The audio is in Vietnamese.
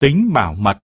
tính bảo mật.